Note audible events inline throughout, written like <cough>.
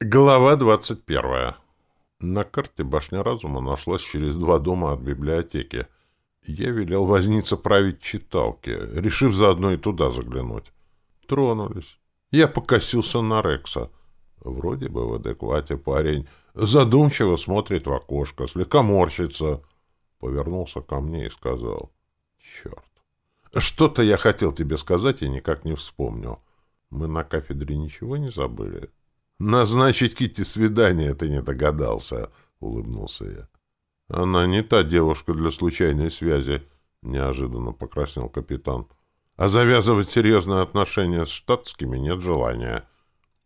Глава 21. На карте башня разума нашлась через два дома от библиотеки. Я велел возниться править читалки, решив заодно и туда заглянуть. Тронулись. Я покосился на Рекса. Вроде бы в адеквате парень. Задумчиво смотрит в окошко, слегка морщится. Повернулся ко мне и сказал. Черт. Что-то я хотел тебе сказать и никак не вспомню. Мы на кафедре ничего не забыли? — назначить Кити свидание ты не догадался», — улыбнулся я. «Она не та девушка для случайной связи», — неожиданно покраснел капитан. «А завязывать серьезные отношения с штатскими нет желания.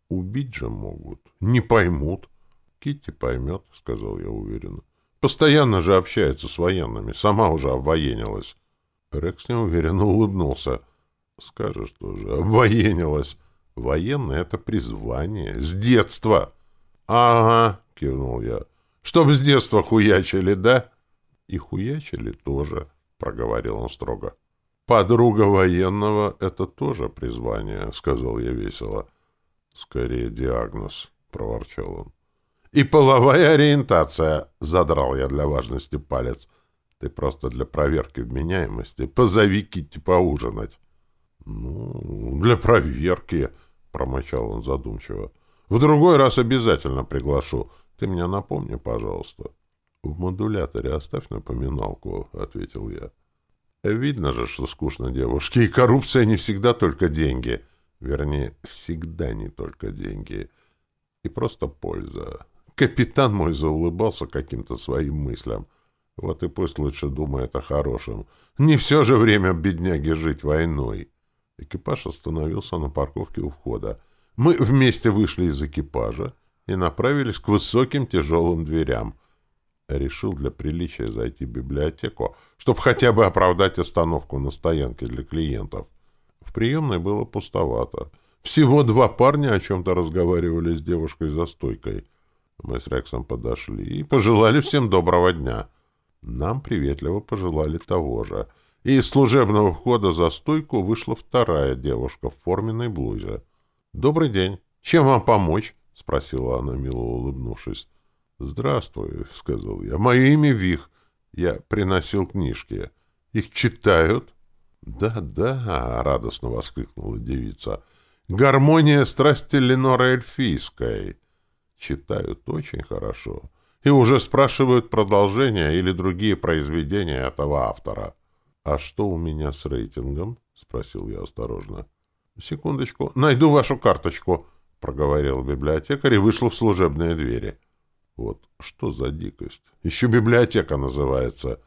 Убить же могут. Не поймут». Кити поймет», — сказал я уверенно. «Постоянно же общается с военными. Сама уже обвоенилась». Рекс неуверенно улыбнулся. «Скажешь тоже, обвоенилась». Военный — это призвание. С детства. — Ага, — кивнул я. — Чтоб с детства хуячили, да? — И хуячили тоже, — проговорил он строго. — Подруга военного — это тоже призвание, — сказал я весело. — Скорее диагноз, — проворчал он. — И половая ориентация, — задрал я для важности палец. — Ты просто для проверки вменяемости. Позови Китти поужинать. — Ну, для проверки, — Промычал он задумчиво. В другой раз обязательно приглашу. Ты меня напомни, пожалуйста. В модуляторе оставь напоминалку, ответил я. Видно же, что скучно девушке, и коррупция не всегда только деньги. Вернее, всегда не только деньги. И просто польза. Капитан мой заулыбался каким-то своим мыслям. Вот и пусть лучше думает о хорошем. Не все же время бедняги жить войной. Экипаж остановился на парковке у входа. Мы вместе вышли из экипажа и направились к высоким тяжелым дверям. Решил для приличия зайти в библиотеку, чтобы хотя бы оправдать остановку на стоянке для клиентов. В приемной было пустовато. Всего два парня о чем-то разговаривали с девушкой за стойкой. Мы с Рексом подошли и пожелали всем доброго дня. Нам приветливо пожелали того же — и из служебного входа за стойку вышла вторая девушка в форменной блузе. «Добрый день. Чем вам помочь?» — спросила она, мило улыбнувшись. «Здравствуй», — сказал я. «Мое имя Вих. Я приносил книжки. Их читают?» «Да-да», — радостно воскликнула девица. «Гармония страсти Ленора Эльфийской». «Читают очень хорошо» и уже спрашивают продолжение или другие произведения этого автора. «А что у меня с рейтингом?» — спросил я осторожно. «Секундочку, найду вашу карточку», — проговорил библиотекарь и вышел в служебные двери. «Вот что за дикость! Еще библиотека называется.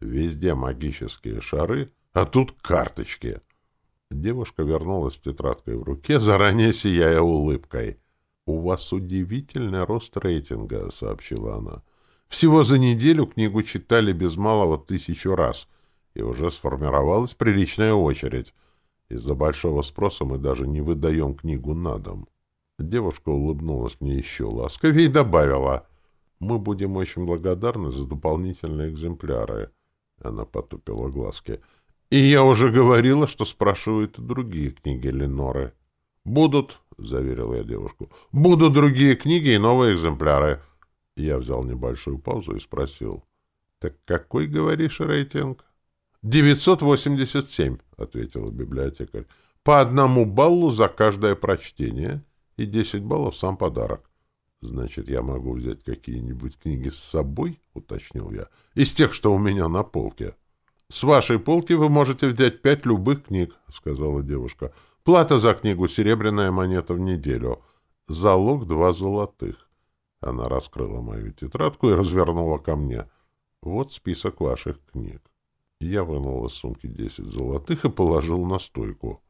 Везде магические шары, а тут карточки». Девушка вернулась с тетрадкой в руке, заранее сияя улыбкой. «У вас удивительный рост рейтинга», — сообщила она. «Всего за неделю книгу читали без малого тысячу раз» и уже сформировалась приличная очередь. Из-за большого спроса мы даже не выдаем книгу на дом. Девушка улыбнулась мне еще ласковее и добавила. «Мы будем очень благодарны за дополнительные экземпляры». Она потупила глазки. «И я уже говорила, что спрашивают и другие книги Леноры». «Будут», — заверил я девушку. «Будут другие книги и новые экземпляры». Я взял небольшую паузу и спросил. «Так какой, говоришь, рейтинг?» 987, — ответила библиотекарь. — По одному баллу за каждое прочтение и 10 баллов сам подарок. — Значит, я могу взять какие-нибудь книги с собой? — уточнил я. — Из тех, что у меня на полке. — С вашей полки вы можете взять пять любых книг, — сказала девушка. — Плата за книгу — серебряная монета в неделю. Залог — два золотых. Она раскрыла мою тетрадку и развернула ко мне. — Вот список ваших книг. Я вынул из сумки 10 золотых и положил на стойку.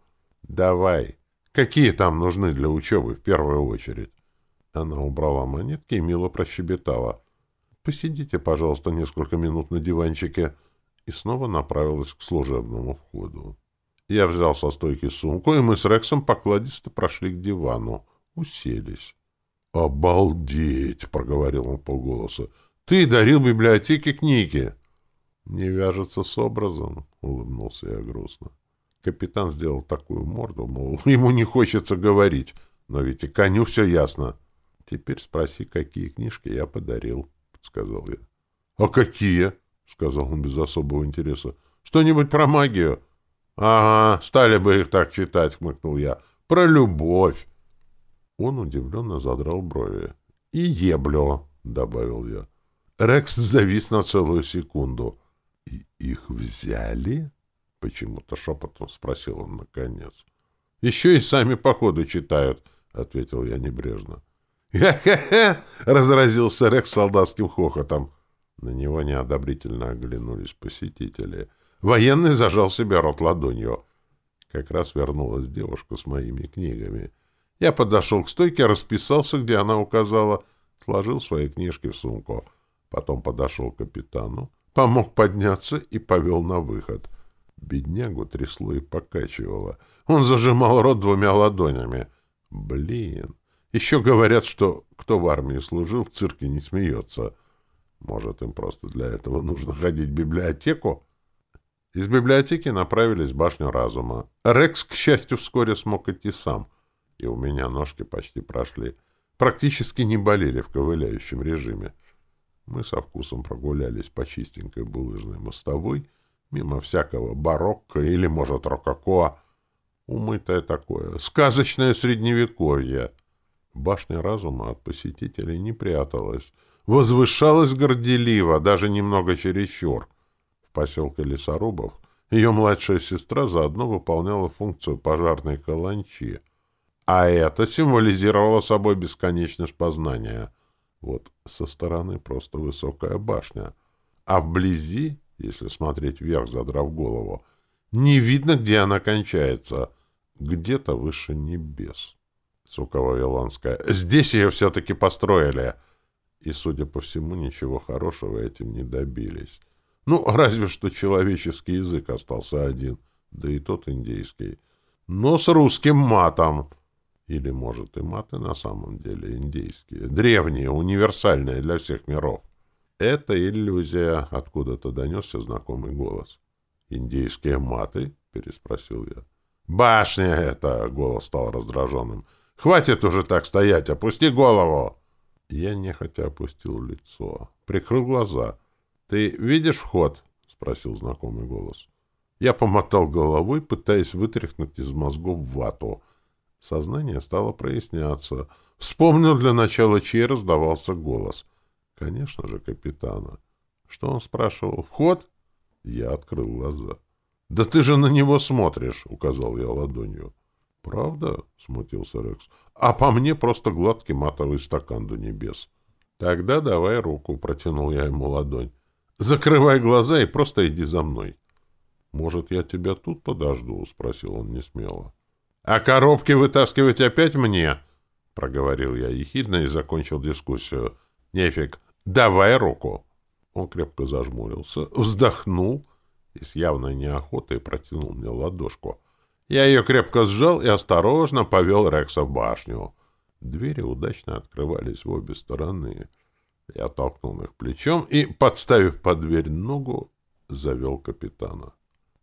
«Давай! Какие там нужны для учебы в первую очередь?» Она убрала монетки и мило прощебетала. «Посидите, пожалуйста, несколько минут на диванчике». И снова направилась к служебному входу. Я взял со стойки сумку, и мы с Рексом покладисто прошли к дивану. Уселись. «Обалдеть!» — проговорил он полголоса. «Ты дарил библиотеке книги!» не вяжется с образом, — улыбнулся я грустно. Капитан сделал такую морду, мол, <laughs> ему не хочется говорить, но ведь и коню все ясно. — Теперь спроси, какие книжки я подарил, — сказал я. — А какие? — сказал он без особого интереса. — Что-нибудь про магию? — Ага, стали бы их так читать, — хмыкнул я. — Про любовь. Он удивленно задрал брови. — И еблю, — добавил я. Рекс завис на целую секунду — их взяли? — почему-то шепотом спросил он наконец. — Еще и сами походу читают, — ответил я небрежно. — Ха-ха-ха! — разразился Рек солдатским хохотом. На него неодобрительно оглянулись посетители. Военный зажал себе рот ладонью. Как раз вернулась девушка с моими книгами. Я подошел к стойке, расписался, где она указала, сложил свои книжки в сумку. Потом подошел к капитану, помог подняться и повел на выход. Беднягу трясло и покачивало. Он зажимал рот двумя ладонями. Блин, еще говорят, что кто в армии служил, в цирке не смеется. Может, им просто для этого нужно ходить в библиотеку? Из библиотеки направились в башню разума. Рекс, к счастью, вскоре смог идти сам. И у меня ножки почти прошли. Практически не болели в ковыляющем режиме. Мы со вкусом прогулялись по чистенькой булыжной мостовой, мимо всякого барокко или, может, рококо. Умытое такое, сказочное средневековье. Башня разума от посетителей не пряталась, возвышалась горделиво, даже немного чересчур. В поселке Лесорубов ее младшая сестра заодно выполняла функцию пожарной каланчи, а это символизировало собой бесконечность познания — вот со стороны просто высокая башня. А вблизи, если смотреть вверх, задрав голову, не видно, где она кончается. Где-то выше небес. Сука Вавилонская. Здесь ее все-таки построили. И, судя по всему, ничего хорошего этим не добились. Ну, разве что человеческий язык остался один, да и тот индейский. Но с русским матом. Или, может, и маты на самом деле индейские, древние, универсальные для всех миров. Это иллюзия, откуда-то донесся знакомый голос. «Индейские маты?» — переспросил я. «Башня это!» — голос стал раздраженным. «Хватит уже так стоять! Опусти голову!» Я нехотя опустил лицо, прикрыл глаза. «Ты видишь вход?» — спросил знакомый голос. Я помотал головой, пытаясь вытряхнуть из мозгов вату — Сознание стало проясняться. Вспомнил для начала, чей раздавался голос. Конечно же, капитана. Что он спрашивал? Вход? Я открыл глаза. «Да ты же на него смотришь!» — указал я ладонью. «Правда?» — смутился Рекс. «А по мне просто гладкий матовый стакан до небес». «Тогда давай руку», — протянул я ему ладонь. «Закрывай глаза и просто иди за мной». «Может, я тебя тут подожду?» — спросил он несмело. «А коробки вытаскивать опять мне?» — проговорил я ехидно и закончил дискуссию. «Нефиг, давай руку!» Он крепко зажмурился, вздохнул и с явной неохотой протянул мне ладошку. Я ее крепко сжал и осторожно повел Рекса в башню. Двери удачно открывались в обе стороны. Я толкнул их плечом и, подставив под дверь ногу, завел капитана.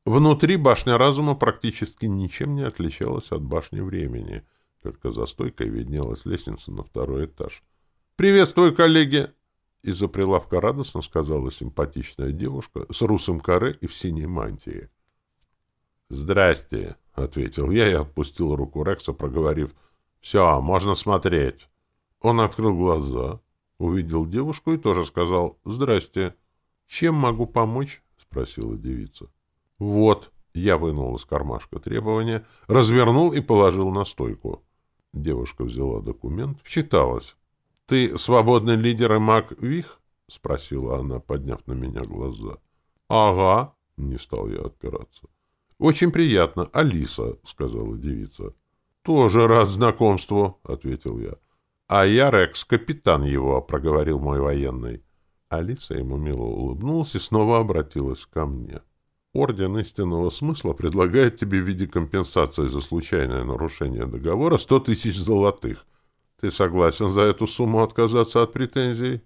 Внутри башня разума практически ничем не отличалась от башни времени, только за стойкой виднелась лестница на второй этаж. «Приветствую, коллеги!» Из-за прилавка радостно сказала симпатичная девушка с русым каре и в синей мантии. «Здрасте!» — ответил я и отпустил руку Рекса, проговорив. «Все, можно смотреть!» Он открыл глаза, увидел девушку и тоже сказал «Здрасте!» «Чем могу помочь?» — спросила девица. «Вот», — я вынул из кармашка требования, развернул и положил на стойку. Девушка взяла документ, вчиталась. «Ты свободный лидер и маг Вих?» — спросила она, подняв на меня глаза. «Ага», — не стал я отпираться. «Очень приятно, Алиса», — сказала девица. «Тоже рад знакомству», — ответил я. «А я Рекс, капитан его», — проговорил мой военный. Алиса ему мило улыбнулась и снова обратилась ко мне. Орден истинного смысла предлагает тебе в виде компенсации за случайное нарушение договора сто тысяч золотых. Ты согласен за эту сумму отказаться от претензий?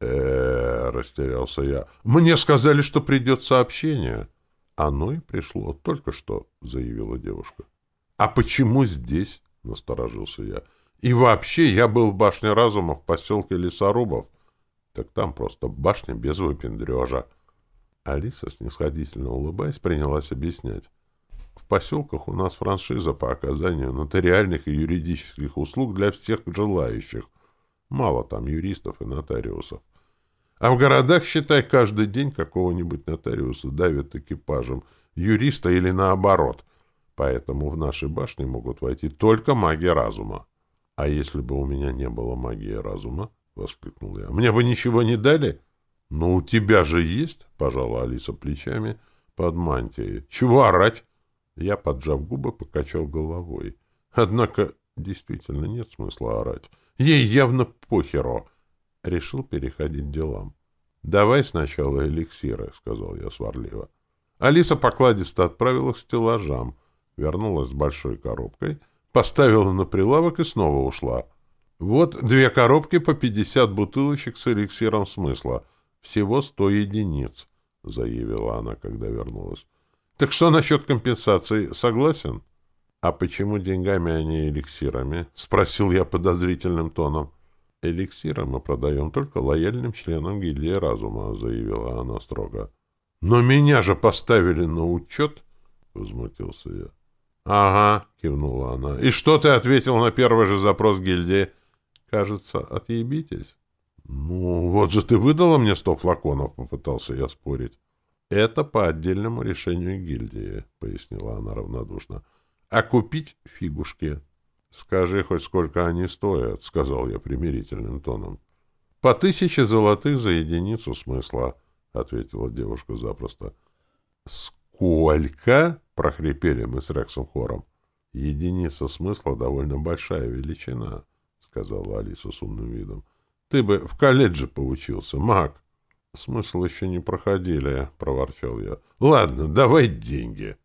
Э растерялся я. Мне сказали, что придет сообщение. Оно и пришло только что, заявила девушка. А почему здесь? Насторожился я. И вообще, я был в башне разума в поселке Лесорубов. Так там просто башня без выпендрежа. Алиса, снисходительно улыбаясь, принялась объяснять. В поселках у нас франшиза по оказанию нотариальных и юридических услуг для всех желающих. Мало там юристов и нотариусов. А в городах, считай, каждый день какого-нибудь нотариуса давят экипажем, юриста или наоборот. Поэтому в наши башни могут войти только маги разума. — А если бы у меня не было магии разума, — воскликнул я, — мне бы ничего не дали? — «Но у тебя же есть?» — пожала Алиса плечами под мантией. «Чего орать?» Я, поджав губы, покачал головой. «Однако действительно нет смысла орать. Ей явно похеро. Решил переходить к делам. «Давай сначала эликсиры», — сказал я сварливо. Алиса покладисто отправила к стеллажам, вернулась с большой коробкой, поставила на прилавок и снова ушла. «Вот две коробки по пятьдесят бутылочек с эликсиром смысла», всего сто единиц, — заявила она, когда вернулась. — Так что насчет компенсации? Согласен? — А почему деньгами, а не эликсирами? — спросил я подозрительным тоном. — Эликсиры мы продаем только лояльным членам гильдии разума, — заявила она строго. — Но меня же поставили на учет, — возмутился я. — Ага, — кивнула она. — И что ты ответил на первый же запрос гильдии? — Кажется, отъебитесь. «Ну, вот же ты выдала мне сто флаконов», — попытался я спорить. «Это по отдельному решению гильдии», — пояснила она равнодушно. «А купить фигушки?» «Скажи хоть сколько они стоят», — сказал я примирительным тоном. «По тысяче золотых за единицу смысла», — ответила девушка запросто. «Сколько?» — прохрипели мы с Рексом хором. «Единица смысла довольно большая величина», — сказала Алиса с умным видом. Ты бы в колледже поучился, маг. Смысл еще не проходили, проворчал я. Ладно, давай деньги.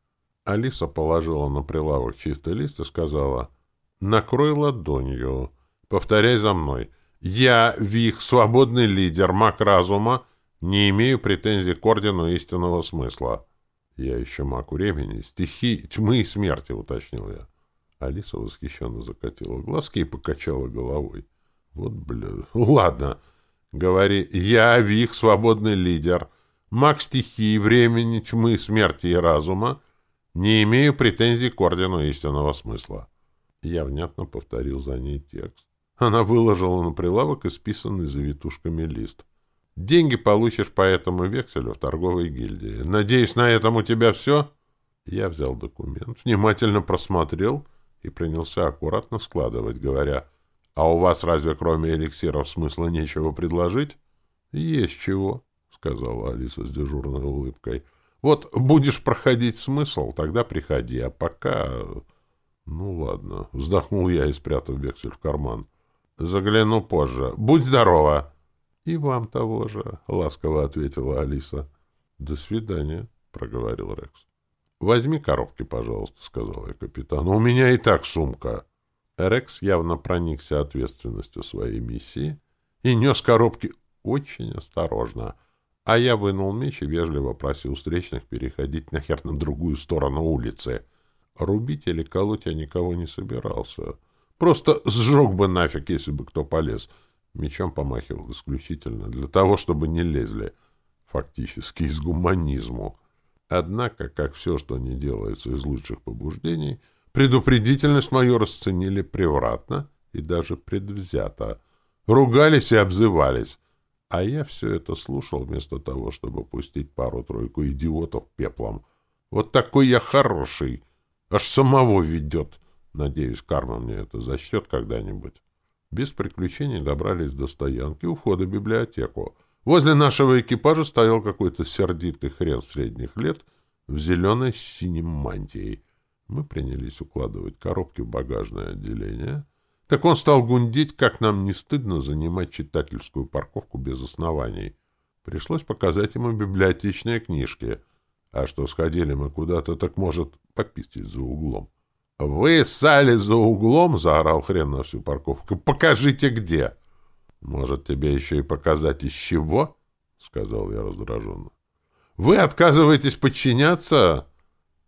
Алиса положила на прилавок чистый лист и сказала, накрой ладонью. Повторяй за мной. Я, Вих, свободный лидер, маг разума, не имею претензий к ордену истинного смысла. Я еще маг времени, стихи тьмы и смерти, уточнил я. Алиса восхищенно закатила глазки и покачала головой. Вот, блядь, Ладно, — говори, — я Вик, свободный лидер. Маг стихии, времени, тьмы, смерти и разума. Не имею претензий к ордену истинного смысла. Я внятно повторил за ней текст. Она выложила на прилавок исписанный завитушками лист. Деньги получишь по этому векселю в торговой гильдии. Надеюсь, на этом у тебя все? Я взял документ, внимательно просмотрел и принялся аккуратно складывать, говоря — а у вас разве кроме эликсиров смысла нечего предложить? — Есть чего, — сказала Алиса с дежурной улыбкой. — Вот будешь проходить смысл, тогда приходи, а пока... Ну ладно, вздохнул я и спрятал вексель в карман. Загляну позже. Будь здорова! — И вам того же, — ласково ответила Алиса. — До свидания, — проговорил Рекс. — Возьми коробки, пожалуйста, — сказал я капитану. — У меня и так сумка. — Рекс явно проникся ответственностью своей миссии и нес коробки очень осторожно, а я вынул меч и вежливо просил встречных переходить нахер на другую сторону улицы. Рубить или колоть я никого не собирался. Просто сжег бы нафиг, если бы кто полез. Мечом помахивал исключительно для того, чтобы не лезли. Фактически из гуманизму. Однако, как все, что не делается из лучших побуждений — Предупредительность мою расценили превратно и даже предвзято. Ругались и обзывались. А я все это слушал вместо того, чтобы пустить пару-тройку идиотов пеплом. Вот такой я хороший. Аж самого ведет. Надеюсь, карма мне это зачтет когда-нибудь. Без приключений добрались до стоянки у входа в библиотеку. Возле нашего экипажа стоял какой-то сердитый хрен средних лет в зеленой с синим мантией. Мы принялись укладывать коробки в багажное отделение. Так он стал гундить, как нам не стыдно занимать читательскую парковку без оснований. Пришлось показать ему библиотечные книжки. А что сходили мы куда-то, так может попистить за углом. «Вы сали за углом!» — заорал хрен на всю парковку. «Покажите, где!» «Может, тебе еще и показать, из чего?» — сказал я раздраженно. «Вы отказываетесь подчиняться?»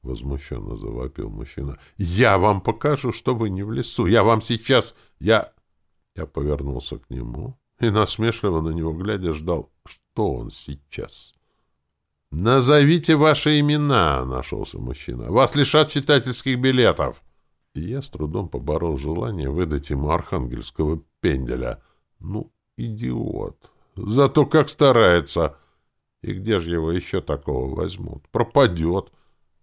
Возмущенно завопил мужчина. «Я вам покажу, что вы не в лесу! Я вам сейчас... Я...» Я повернулся к нему и насмешливо на него глядя ждал, что он сейчас. «Назовите ваши имена!» — нашелся мужчина. «Вас лишат читательских билетов!» И я с трудом поборол желание выдать ему архангельского пенделя. «Ну, идиот! Зато как старается! И где же его еще такого возьмут? Пропадет!»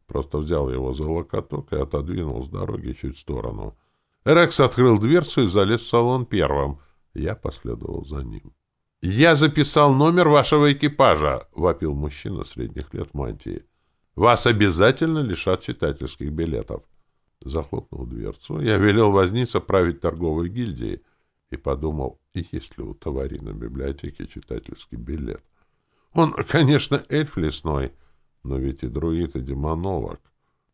Просто взял его за локоток и отодвинул с дороги чуть в сторону. Рекс открыл дверцу и залез в салон первым. Я последовал за ним. «Я записал номер вашего экипажа!» — вопил мужчина средних лет в мантии. «Вас обязательно лишат читательских билетов!» Захлопнул дверцу, я велел возниться править торговой гильдии и подумал, есть ли у товарина библиотеки читательский билет. Он, конечно, эльф лесной — но ведь и другие-то демонолог.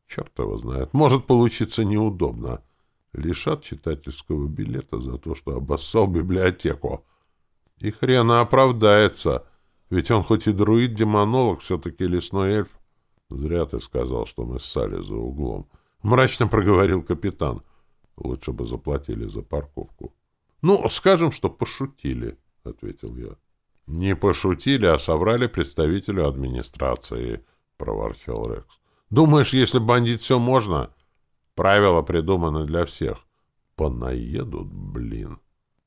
Черт его знает, может получиться неудобно. Лишат читательского билета за то, что обоссал библиотеку. И хрена оправдается, ведь он хоть и друид-демонолог, все-таки лесной эльф. Зря ты сказал, что мы ссали за углом. Мрачно проговорил капитан. Лучше бы заплатили за парковку. Ну, скажем, что пошутили, ответил я. Не пошутили, а соврали представителю администрации. — проворчал Рекс. «Думаешь, если бандит все можно? Правила придуманы для всех. Понаедут, блин!»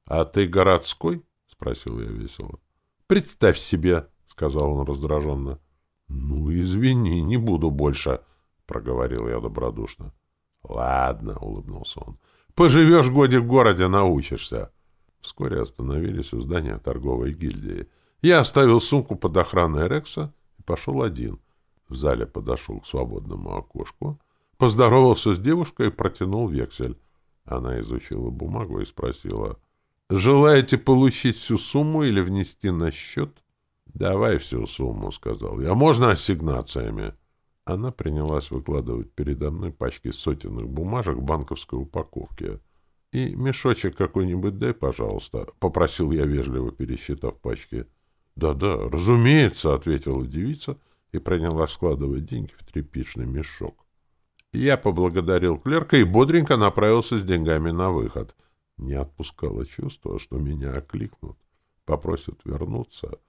«А ты городской?» — спросил я весело. «Представь себе!» — сказал он раздраженно. «Ну, извини, не буду больше!» — проговорил я добродушно. «Ладно», — улыбнулся он. «Поживешь годе в городе, научишься». Вскоре остановились у здания торговой гильдии. Я оставил сумку под охраной Рекса и пошел один. В зале подошел к свободному окошку, поздоровался с девушкой и протянул вексель. Она изучила бумагу и спросила, «Желаете получить всю сумму или внести на счет?» «Давай всю сумму», — сказал я. «Можно ассигнациями?» Она принялась выкладывать передо мной пачки сотенных бумажек в банковской упаковке. «И мешочек какой-нибудь дай, пожалуйста», — попросил я, вежливо пересчитав пачки. «Да-да, разумеется», — ответила девица, — и приняла складывать деньги в тряпичный мешок. Я поблагодарил клерка и бодренько направился с деньгами на выход. Не отпускало чувство, что меня окликнут, попросят вернуться.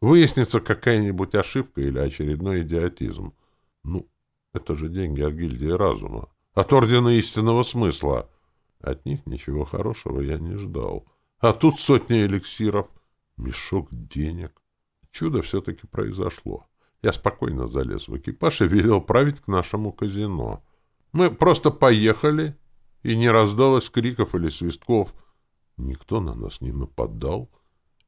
Выяснится какая-нибудь ошибка или очередной идиотизм. Ну, это же деньги от гильдии разума, от ордена истинного смысла. От них ничего хорошего я не ждал. А тут сотни эликсиров, мешок денег. Чудо все-таки произошло. Я спокойно залез в экипаж и велел править к нашему казино. Мы просто поехали, и не раздалось криков или свистков. Никто на нас не нападал.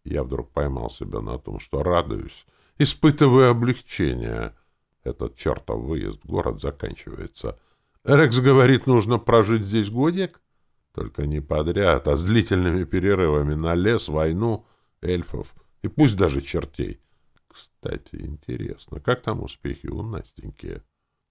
Я вдруг поймал себя на том, что радуюсь, испытывая облегчение. Этот чертов выезд в город заканчивается. Рекс говорит, нужно прожить здесь годик, только не подряд, а с длительными перерывами на лес, войну, эльфов и пусть даже чертей дайте интересно, как там успехи у Настеньки?»